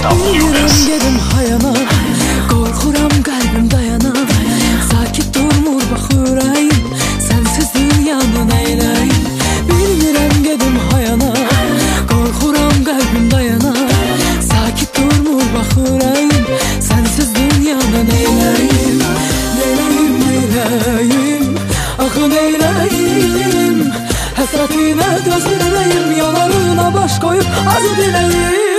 Oku.ws gedim hayana Qorxuram qəlbim dayana. Sakit durmur bax ürəyim Sənsiz dünyanı neyləyim Bilmirəm gedim hayana Qorxuram qəlbim dayana. Sakit durmur bax ürəyim Sənsiz dünyanı neyləyim Neyləyim, neyləyim Axı neyləyim Həsrətinə dözür ürəyim Yalarına baş qoyub acı diləyim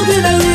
Look at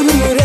remember